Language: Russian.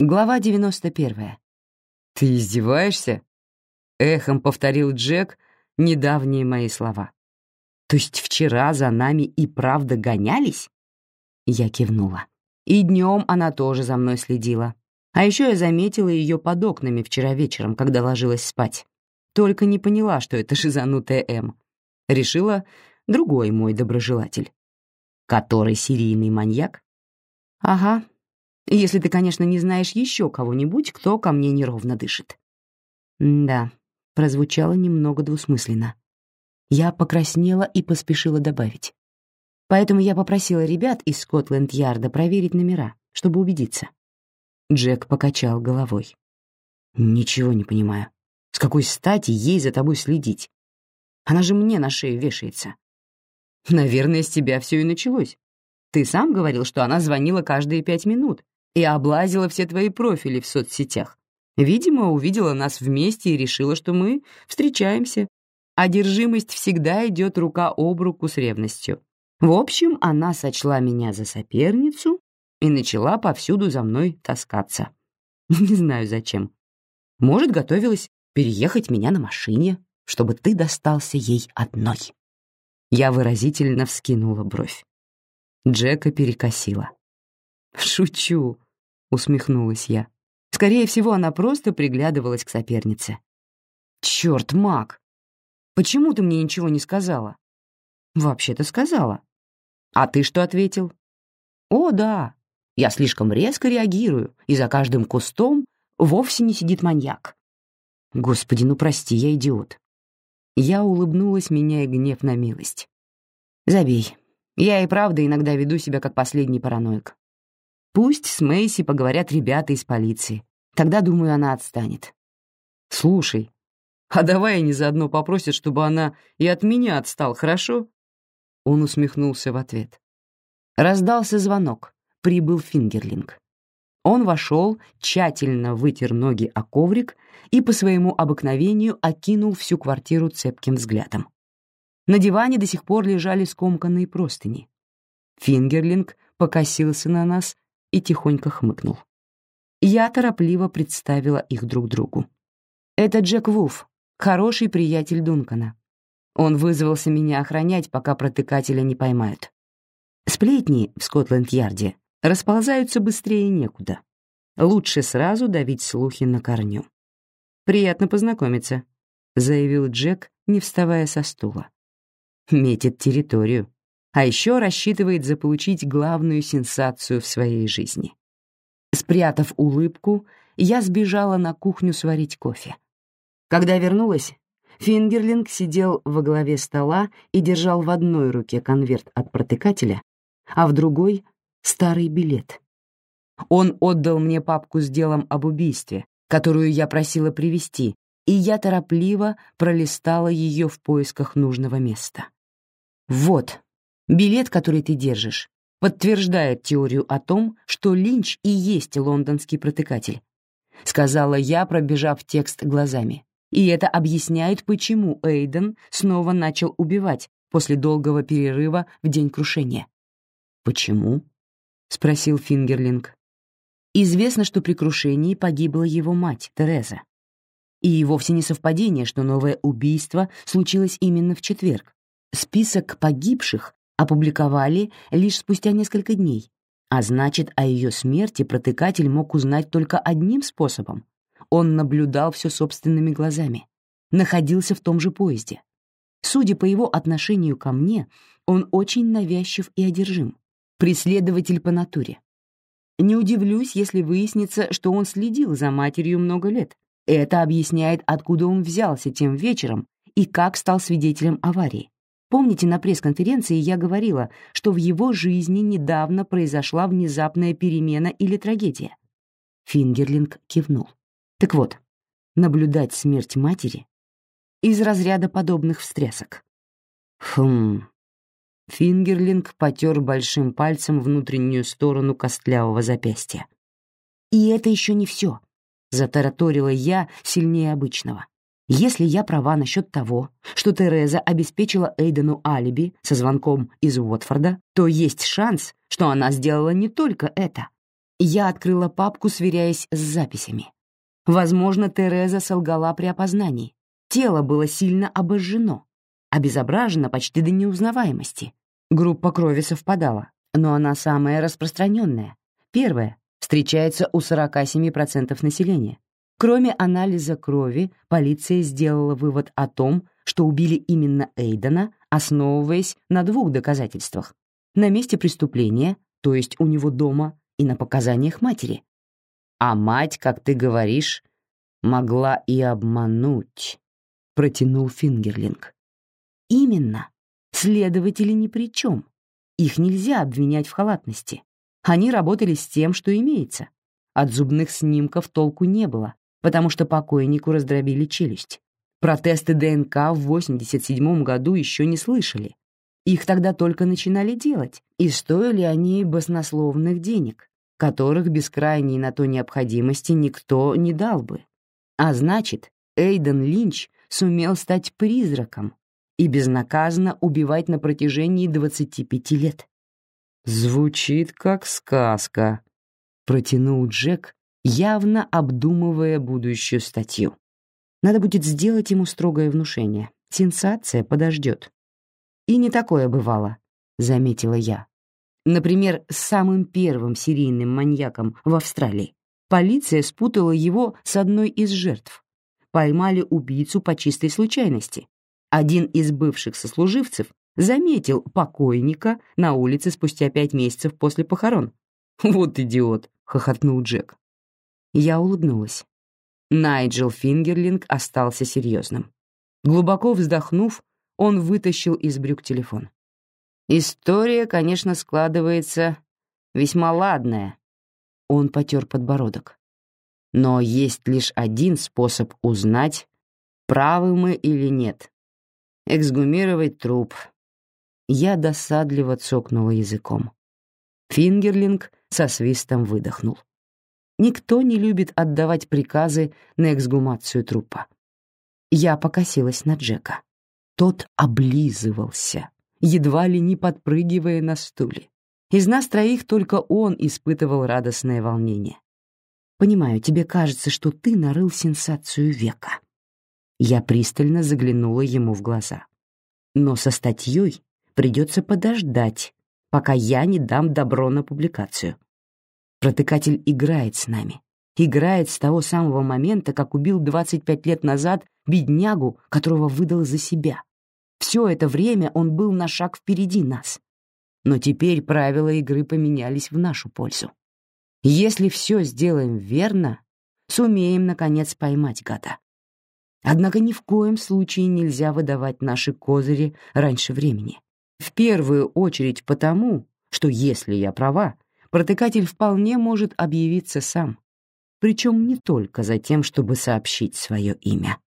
Глава 91. «Ты издеваешься?» — эхом повторил Джек недавние мои слова. «То есть вчера за нами и правда гонялись?» Я кивнула. И днем она тоже за мной следила. А еще я заметила ее под окнами вчера вечером, когда ложилась спать. Только не поняла, что это шизанутая М. Решила, другой мой доброжелатель. Который серийный маньяк? Ага, если ты, конечно, не знаешь еще кого-нибудь, кто ко мне неровно дышит. да, прозвучало немного двусмысленно. Я покраснела и поспешила добавить. Поэтому я попросила ребят из Скотленд-Ярда проверить номера, чтобы убедиться. Джек покачал головой. «Ничего не понимаю. С какой стати ей за тобой следить? Она же мне на шею вешается». «Наверное, с тебя все и началось. Ты сам говорил, что она звонила каждые пять минут, и облазила все твои профили в соцсетях. Видимо, увидела нас вместе и решила, что мы встречаемся. Одержимость всегда идет рука об руку с ревностью. В общем, она сочла меня за соперницу и начала повсюду за мной таскаться. Не знаю зачем. Может, готовилась переехать меня на машине, чтобы ты достался ей одной. Я выразительно вскинула бровь. Джека перекосила. «Шучу», — усмехнулась я. Скорее всего, она просто приглядывалась к сопернице. «Чёрт, Мак! Почему ты мне ничего не сказала?» «Вообще-то сказала». «А ты что ответил?» «О, да, я слишком резко реагирую, и за каждым кустом вовсе не сидит маньяк». «Господи, ну прости, я идиот». Я улыбнулась, меняя гнев на милость. «Забей. Я и правда иногда веду себя как последний параноик. Пусть с Мэйси поговорят ребята из полиции. Тогда, думаю, она отстанет. Слушай, а давай они заодно попросят, чтобы она и от меня отстал, хорошо? Он усмехнулся в ответ. Раздался звонок. Прибыл Фингерлинг. Он вошел, тщательно вытер ноги о коврик и по своему обыкновению окинул всю квартиру цепким взглядом. На диване до сих пор лежали скомканные простыни. Фингерлинг покосился на нас и тихонько хмыкнул. Я торопливо представила их друг другу. «Это Джек Вулф, хороший приятель Дункана. Он вызвался меня охранять, пока протыкателя не поймают. Сплетни в Скотланд-Ярде расползаются быстрее некуда. Лучше сразу давить слухи на корню. «Приятно познакомиться», — заявил Джек, не вставая со стула. «Метит территорию а еще рассчитывает заполучить главную сенсацию в своей жизни. Спрятав улыбку, я сбежала на кухню сварить кофе. Когда вернулась, Фингерлинг сидел во главе стола и держал в одной руке конверт от протыкателя, а в другой — старый билет. Он отдал мне папку с делом об убийстве, которую я просила привезти, и я торопливо пролистала ее в поисках нужного места. Вот Билет, который ты держишь, подтверждает теорию о том, что Линч и есть лондонский протыкатель. Сказала я, пробежав текст глазами. И это объясняет, почему Эйден снова начал убивать после долгого перерыва в день крушения. «Почему?» — спросил Фингерлинг. Известно, что при крушении погибла его мать, Тереза. И вовсе не совпадение, что новое убийство случилось именно в четверг. Список погибших опубликовали лишь спустя несколько дней, а значит, о ее смерти протыкатель мог узнать только одним способом. Он наблюдал все собственными глазами, находился в том же поезде. Судя по его отношению ко мне, он очень навязчив и одержим, преследователь по натуре. Не удивлюсь, если выяснится, что он следил за матерью много лет. Это объясняет, откуда он взялся тем вечером и как стал свидетелем аварии. Помните, на пресс-конференции я говорила, что в его жизни недавно произошла внезапная перемена или трагедия? Фингерлинг кивнул. Так вот, наблюдать смерть матери из разряда подобных встрясок. Хм. Фингерлинг потер большим пальцем внутреннюю сторону костлявого запястья. «И это еще не все», — затараторила я сильнее обычного. Если я права насчет того, что Тереза обеспечила Эйдену алиби со звонком из Уотфорда, то есть шанс, что она сделала не только это. Я открыла папку, сверяясь с записями. Возможно, Тереза солгала при опознании. Тело было сильно обожжено, обезображено почти до неузнаваемости. Группа крови совпадала, но она самая распространенная. Первая встречается у 47% населения. Кроме анализа крови, полиция сделала вывод о том, что убили именно Эйдена, основываясь на двух доказательствах. На месте преступления, то есть у него дома, и на показаниях матери. А мать, как ты говоришь, могла и обмануть, протянул Фингерлинг. Именно. Следователи ни при чем. Их нельзя обвинять в халатности. Они работали с тем, что имеется. От зубных снимков толку не было, потому что покойнику раздробили челюсть. Протесты ДНК в 87 году еще не слышали. Их тогда только начинали делать, и стоили они баснословных денег которых без крайней на то необходимости никто не дал бы. А значит, Эйден Линч сумел стать призраком и безнаказанно убивать на протяжении 25 лет. «Звучит как сказка», — протянул Джек, явно обдумывая будущую статью. Надо будет сделать ему строгое внушение. Сенсация подождет. И не такое бывало, — заметила я. Например, с самым первым серийным маньяком в Австралии. Полиция спутала его с одной из жертв. Поймали убийцу по чистой случайности. Один из бывших сослуживцев заметил покойника на улице спустя пять месяцев после похорон. «Вот идиот!» — хохотнул Джек. Я улыбнулась. Найджел Фингерлинг остался серьезным. Глубоко вздохнув, он вытащил из брюк телефон. История, конечно, складывается весьма ладная. Он потер подбородок. Но есть лишь один способ узнать, правы мы или нет. Эксгумировать труп. Я досадливо цокнула языком. Фингерлинг со свистом выдохнул. Никто не любит отдавать приказы на эксгумацию трупа. Я покосилась на Джека. Тот облизывался едва ли не подпрыгивая на стуле. Из нас троих только он испытывал радостное волнение. «Понимаю, тебе кажется, что ты нарыл сенсацию века». Я пристально заглянула ему в глаза. «Но со статьей придется подождать, пока я не дам добро на публикацию. Протыкатель играет с нами. Играет с того самого момента, как убил 25 лет назад беднягу, которого выдал за себя. Все это время он был на шаг впереди нас. Но теперь правила игры поменялись в нашу пользу. Если все сделаем верно, сумеем, наконец, поймать гада. Однако ни в коем случае нельзя выдавать наши козыри раньше времени. В первую очередь потому, что, если я права, протыкатель вполне может объявиться сам, причем не только за тем, чтобы сообщить свое имя.